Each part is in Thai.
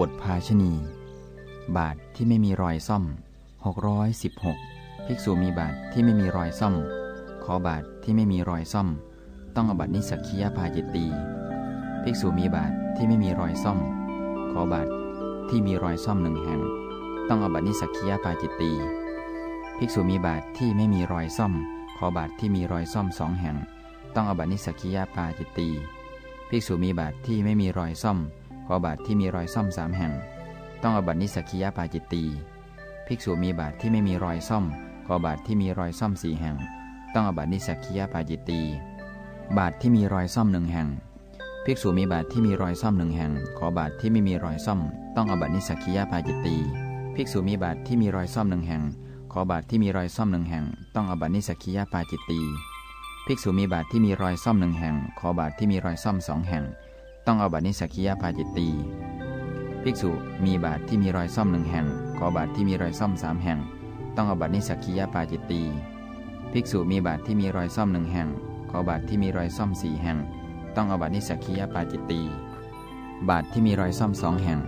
บทภาชณี บาทที่ไม่มีรอยซ่อม 616 ภิกษุมีบาทที่ไม่มีรอยซ่อม ขอบาทที่ไม่มีรอยซ่อม ต้องอบัตินิสักคียาปาจิตตี ภิกษุมีบาทที่ไม่มีรอยซ่อม ขอบาทที่มีรอยซ่อมหนึ่งแห่ง ต้องอบัตินิสักคียาปาจิตตี ภิกษุมีบาทที่ไม่มีรอยซ่อม ขอบาทที่มีรอยซ่อมสองแห่ง ต้องอบัตินิสักคียาปาจิตตี ภิกษุมีบาทที่ไม่มีรอยซ่อม อบาทที่มีรอยซ่อมสามแห่ง ต้องอบัตินิสกคียาปาจิตตีภิกษุมีบาทที่ไม่มีรอยซ่อมขอบาทที่มีรอยซ่อมสี่แห่ง ต้องอบัตินิสักคียาปาจิตตีบาทที่มีรอยซ่อมหนึ่งแห่ง ภิกษุมีบาทที่มีรอยซ่อมหนึ่งแห่ง ขอบาทที่ไม่มีรอยซ่อม ต้องอบัตินิสักคียาปาจิตตีภิกษุมีบาทที่มีรอยซ่อมหนึ่งแห่ง ขอบาทที่มีรอยซ่อมหนึ่งแห่ง ต้องอบัตินิสักคียาปาจิตตีภิกษุมีบาทที่มีรอยซ่อมหนึ่งแห่ง ขอบาทที่มีรอยซ่อมสองแห่ง ต้องเอาบัตินิสักียาปาจิตตีภิกษุมีบาทที่มีรอยซ่อมหนึ่งแห่ง ขอบาทที่มีรอยซ่อมสามแห่ง ต้องเอาบัตินิสักียาปาจิตตีภิกษุมีบาทที่มีรอยซ่อมหนึ่งแห่ง ขอบาทที่มีรอยซ่อมสี่แห่ง ต้องเอาบัตินิสักียาปาจิตตีบาทที่มีรอยซ่อมสองแห่ง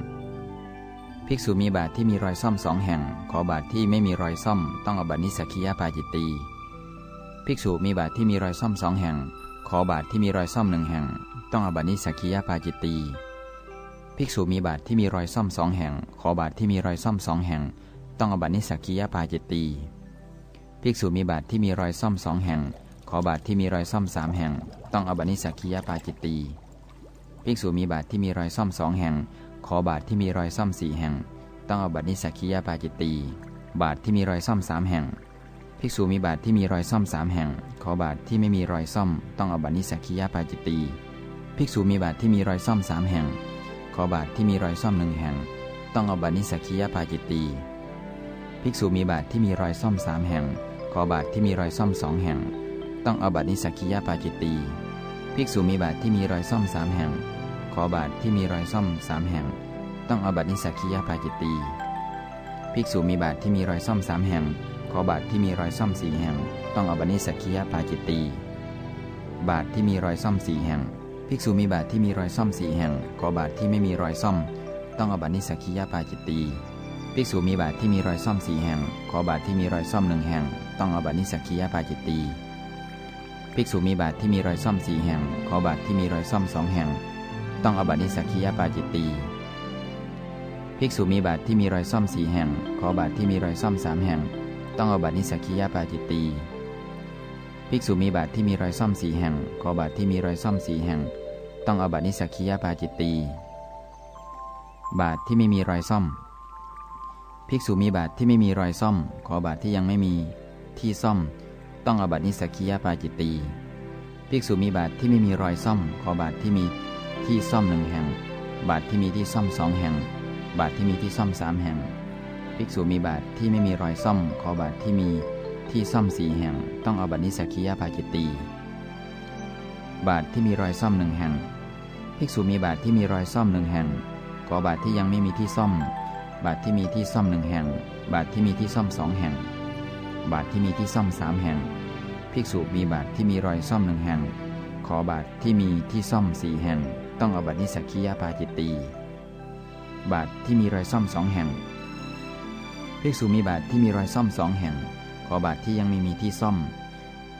ภิกษุมีบาทที่มีรอยซ่อมสองแห่ง ขอบาทที่ไม่มีรอยซ่อม ต้องเอาบัตินิสักียาปาจิตตีภิกษุมีบาทที่มีรอยซ่อมสองแห่ง ขอบาทที่มีรอยซ่อมหนึ่งแห่ง ต้องอบัตินิสักียาปาจิตตี ภิกษุมีบาทที่มีรอยซ่อมสองแห่ง ขอบาทที่มีรอยซ่อมสองแห่ง ต้องอบัตินิสักียาปาจิตตี ภิกษุมีบาทที่มีรอยซ่อมสองแห่ง ขอบาทที่มีรอยซ่อมสามแห่ง ต้องอบัตินิสักียาปาจิตตี ภิกษุมีบาทที่มีรอยซ่อมสองแห่ง ขอบาทที่มีรอยซ่อมสี่แห่ง ต้องอบัตินิสักียาปาจิตตี บาทที่มีรอยซ่อมสามแห่งภิกษุมีบาทที่มีรอยซ่อมสามแห่ง ขอบาทที่ไม่มีรอยซ่อม ต้องอบัตินิสักคียาปาจิตตี ภิกษุมีบาทที่มีรอยซ่อมสามแห่ง ขอบาทที่มีรอยซ่อมหนึ่งแห่ง ต้องเอาบัตินิสักคียาปาจิตตีภิกษุมีบาทที่มีรอยซ่อมสามแห่ง ขอบาทที่มีรอยซ่อมสองแห่ง ต้องเอาบัตินิสักคียาปาจิตตีภิกษุมีบาทที่มีรอยซ่อมสามแห่ง ขอบาทที่มีรอยซ่อมสามแห่ง ต้องเอาบัตินิสักคียาปาจิตตีภิกษุมีบาทที่มีรอยซ่อมสามแห่ง ขอบาทที่มีรอยซ่อมสี่แห่ง ต้องเอาบัตินิสักคียาปาจิตตีบาทที่มีรอยซ่อมสี่แห่ง ภิกษุมีบาทที่มีรอยซ่อมสี่แห่งขอบาทที่ไม่มีรอยซ่อม ต้องอบัตินิสักคียาปาจิตตีภิกษุมีบาทที่มีรอยซ่อมสี่แห่งขอบาทที่มีรอยซ่อมหนึ่งแห่ง ต้องอบัตินิสักคียาปาจิตตีภิกษุมีบาทที่มีรอยซ่อมสี่แห่งขอบาทที่มีรอยซ่อมสองแห่ง ต้องอบัตินิสักคียาปาจิตตีภิกษุมีบาทที่มีรอยซ่อมสี่แห่งขอบาทที่มีรอยซ่อมสามแห่ง ต้องอบัตินิสักคียาปาจิตตี ภิกษุมีบาทที่มีรอยซ่อมสี่แห่ง ขอบาทที่มีรอยซ่อมสี่แห่ง ต้องอาบัตินิสักคียาปาจิตตี บาทที่ไม่มีรอยซ่อม ภิกษุมีบาทที่ไม่มีรอยซ่อม ขอบาทที่ยังไม่มีที่ซ่อม ต้องอาบัตินิสักคียาปาจิตตี ภิกษุมีบาทที่ไม่มีรอยซ่อม ขอบาทที่มีที่ซ่อมหนึ่งแห่ง บาทที่มีที่ซ่อมสองแห่ง บาทที่มีที่ซ่อมสามแห่ง ภิกษุมีบาทที่ไม่มีรอยซ่อม ขอบาทที่มี ที่ซ่อมสี่แห่งต้องเอาบัตินิสักียาปาจิตตีบาทที่มีรอยซ่อมหนึ่งแห่ง ภิกษุมีบาทที่มีรอยซ่อมหนึ่งแห่งขอบาทที่ยังไม่มีที่ซ่อม บาทที่มีที่ซ่อมหนึ่งแห่ง บาทที่มีที่ซ่อมสองแห่ง บาทที่มีที่ซ่อมสามแห่ง ภิกษุมีบาทที่มีรอยซ่อมหนึ่งแห่ง ขอบาทที่มีที่ซ่อมสี่แห่ง ต้องเอาบัตินิสักียาปาจิตตีบาทที่มีรอยซ่อมสองแห่ง ภิกษุมีบาทที่มีรอยซ่อมสองแห่ง ขอบาทที่ยังไม่มีที่ซ่อม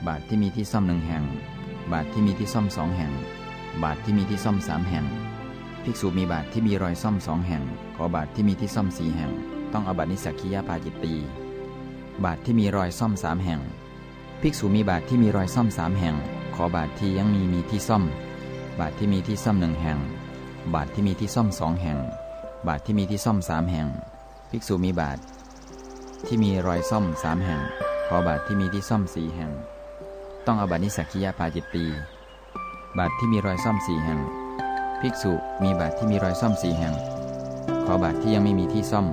บาทที่มีที่ซ่อมหนึ่งแห่ง บาทที่มีที่ซ่อมสองแห่ง บาทที่มีที่ซ่อมสามแห่ง ภิกษุมีบาทที่มีรอยซ่อมสองแห่ง ขอบาทที่มีที่ซ่อมสี่แห่ง ต้องอบัตินิสักคียาปาจิตตี บาทที่มีรอยซ่อมสามแห่ง ภิกษุมีบาทที่มีรอยซ่อมสามแห่ง ขอบาทที่ยังมีมีที่ซ่อม บาทที่มีที่ซ่อมหนึ่งแห่ง บาทที่มีที่ซ่อมสองแห่ง บาทที่มีที่ซ่อมสามแห่ง ภิกษุมีบาท ที่มีรอยซ่อมสามแห่ง ขอบาทที่มีที่ซ่อมสี่แห่ง ต้องอาบัตินิสักคียาปาจิตตี บาทที่มีรอยซ่อมสี่แห่ง ภิกษุมีบาทที่มีรอยซ่อมสี่แห่ง ขอบาทที่ยังไม่มีที่ซ่อม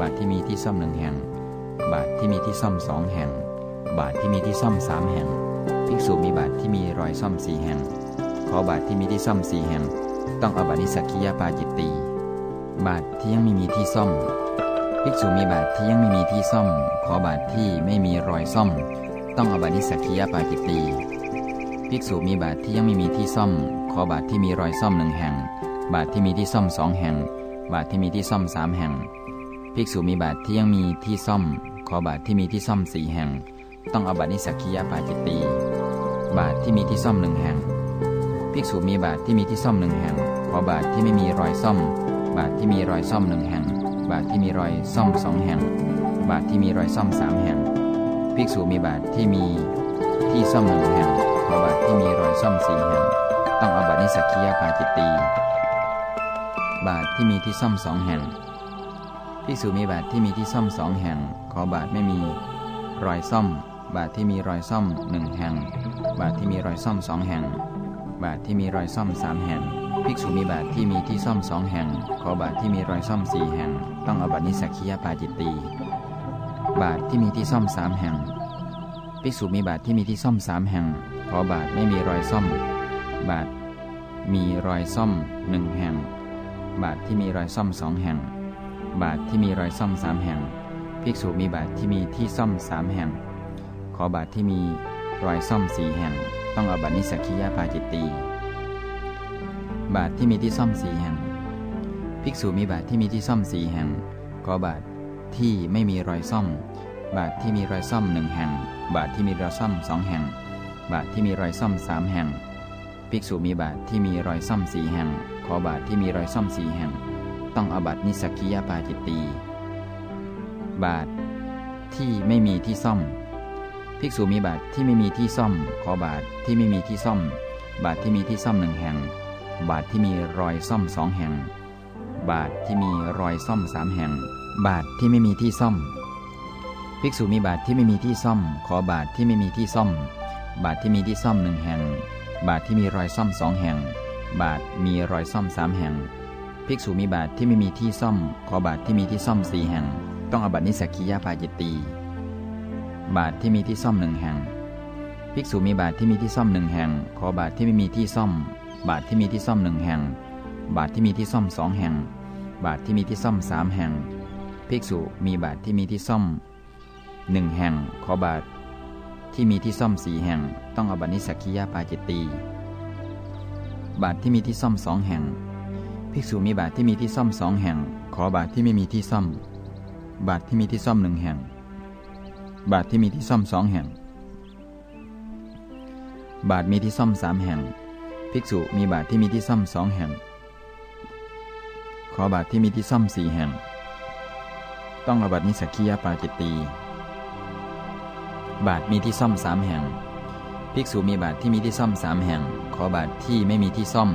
บาทที่มีที่ซ่อมหนึ่งแห่ง บาทที่มีที่ซ่อมสองแห่ง บาทที่มีที่ซ่อมสามแห่ง ภิกษุมีบาทที่มีรอยซ่อมสี่แห่ง ขอบาทที่มีที่ซ่อมสี่แห่ง ต้องอาบัตินิสักคียาปาจิตตี บาทที่ยังไม่มีที่ซ่อม ภิกษุมีบาทที่ยังไม่มีที่ซ่อม ขอบาทที่ไม่มีรอยซ่อม ต้องอบัตินิสักคียาปาจิตตีภิกษุมีบาทที่ยังไม่มีที่ซ่อม ขอบาทที่มีรอยซ่อมหนึ่งแห่ง บาทที่มีที่ซ่อมสองแห่ง บาทที่มีที่ซ่อมสามแห่ง ภิกษุมีบาทที่ยังมีที่ซ่อม ขอบาทที่มีที่ซ่อมสี่แห่ง ต้องอาบัตินิสักคียาปาจิตตีบาทที่มีที่ซ่อมหนึ่งแห่ง ภิกษุมีบาทที่มีที่ซ่อมหนึ่งแห่ง ขอบาทที่ไม่มีรอยซ่อม บาทที่มีรอยซ่อมหนึ่งแห่ง บาทที่มีรอยซ่อมสองแห่ง บาทที่มีรอยซ่อมสามแห่ง ภิกษุมีบาทที่มีที่ซ่อมหนึ่งแห่งขอบาทที่มีรอยซ่อมสี่แห่ง ต้องอาบัตินิสักคียาปาจิตตี บาทที่มีที่ซ่อมสองแห่ง ภิกษุมีบาทที่มีที่ซ่อมสองแห่ง ขอบาทไม่มีรอยซ่อม บาทที่มีรอยซ่อมหนึ่งแห่ง บาทที่มีรอยซ่อมสองแห่ง บาทที่มีรอยซ่อมสามแห่ง ภิกษุมีบาทที่มีที่ซ่อมสองแห่ง ขอบาทที่มีรอยซ่อมสี่แห่ง ต้องอาบัตินิสักคียาปาจิตตี บาทที่มีที่ซ่อมสามแห่ง ภิกษุมีบาทที่มีที่ซ่อมสามแห่ง ขอบาทไม่มีรอยซ่อม บาทมีรอยซ่อมหนึ่งแห่ง บาทที่มีรอยซ่อมสองแห่ง บาทที่มีรอยซ่อมสามแห่ง ภิกษุมีบาทที่มีที่ซ่อมสามแห่ง ขอบาทที่มี รอยซ่อมสีแห่ง ต้องอาบัตินิสักคียาปาจิตตี บาทที่มีที่ซ่อมสีแห่ง ภิกษุมีบาทที่มีที่ซ่อมสีแห่งขอบาทที่ไม่มีรอยซ่อม บาทที่มีรอยซ่อมหนึ่งแห่ง บาทที่มีรอยซ่อมสองแห่ง บาทที่มีรอยซ่อมสามแห่ง ภิกษุมีบาทที่มีรอยซ่อมสีแห่ง ขอบาทที่มีรอยซ่อมสีแห่ง ต้องอาบัตินิสักคียาปาจิตตี บาทที่ไม่มีที่ซ่อม ภิกษุมีบาทที่ไม่มีที่ซ่อม ขอบาทที่ไม่มีที่ซ่อม บาทที่มีที่ซ่อมหนึ่งแห่ง บาทที่มีรอยซ่อมสองแห่ง บาทที่มีรอยซ่อมสามแห่ง บาทที่ไม่มีที่ซ่อม ภิกษุมีบาทที่ไม่มีที่ซ่อม ขอบาทที่ไม่มีที่ซ่อม บาทที่มีที่ซ่อมหนึ่งแห่ง บาทที่มีรอยซ่อมสองแห่ง บาทมีรอยซ่อมสามแห่ง ภิกษุมีบาทที่ไม่มีที่ซ่อม ขอบาทที่มีที่ซ่อมสี่แห่ง ต้องอาบัตินิสกคียาปาจิตตี บาทที่มีที่ซ่อมหนึ่งแห่ง ภิกษุมีบาทที่มีที่ซ่อมหนึ่งแห่ง ขอบาทที่ไม่มีที่ซ่อม บาทที่มีที่ซ่อมหนึ่งแห่ง บาทที่มีที่ซ่อมสองแห่ง บาทที่มีที่ซ่อมสามแห่ง ภิกษุมีบาทที่มีที่ซ่อมหนึ่งแห่ง ขอบาทที่มีที่ซ่อมสี่แห่ง ต้องอาบัตินิสักคียาปาจิตตีบาทที่มีที่ซ่อมสองแห่ง ภิกษุมีบาทที่มีที่ซ่อมสองแห่ง ขอบาทที่ไม่มีที่ซ่อม บาทที่มีที่ซ่อมหนึ่งแห่ง บาทที่มีที่ซ่อมสองแห่ง บาทมีที่ซ่อมสามแห่ง ภิกษุมีบาทที่มีที่ซ่อมสองแห่ง ขอบาทที่มีที่ซ่อมสี่แห่ง ต้องอาบัตินิสักคียาปาจิตตี บาทมีที่ซ่อมสามแห่ง ภิกษุมีบาทที่มีที่ซ่อมสามแห่ง ขอบาทที่ไม่มีที่ซ่อม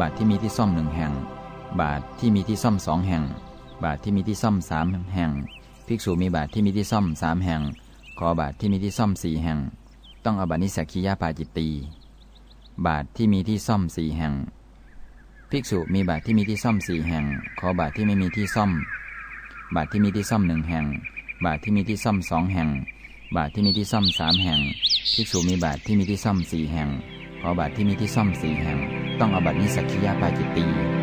บาทที่มีที่ซ่อมหนึ่งแห่ง บาทที่มีที่ซ่อมสองแห่ง บาทที่มีที่ซ่อมสามแห่ง ภิกษุมีบาทที่มีที่ซ่อมสามแห่ง ขอบาทที่มีที่ซ่อมสี่แห่ง ต้องอาบัตินิสักคียาปาจิตตีบาทที่มีที่ซ่อมสี่แห่ง ภิกษุมีบาทที่มีที่ซ่อมสี่แห่ง ขอบาทที่ไม่มีที่ซ่อม บาทที่มีที่ซ่อมหนึ่งแห่ง บาทที่มีที่ซ่อมสองแห่ง บาทที่มีที่ซ่อมสามแห่ง ภิกษุมีบาทที่มีที่ซ่อมสี่แห่ง ขอบาทที่มีที่ซ่อมสี่แห่ง ต้องอาบัตินิสักคียาปาจิตตี